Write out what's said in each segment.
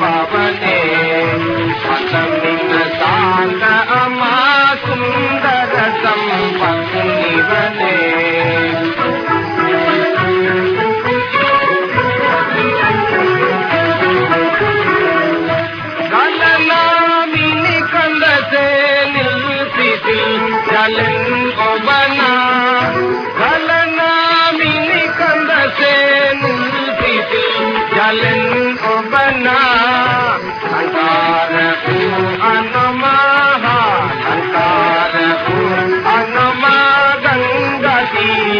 पवन सुंदी न कंद Amen.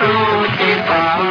तो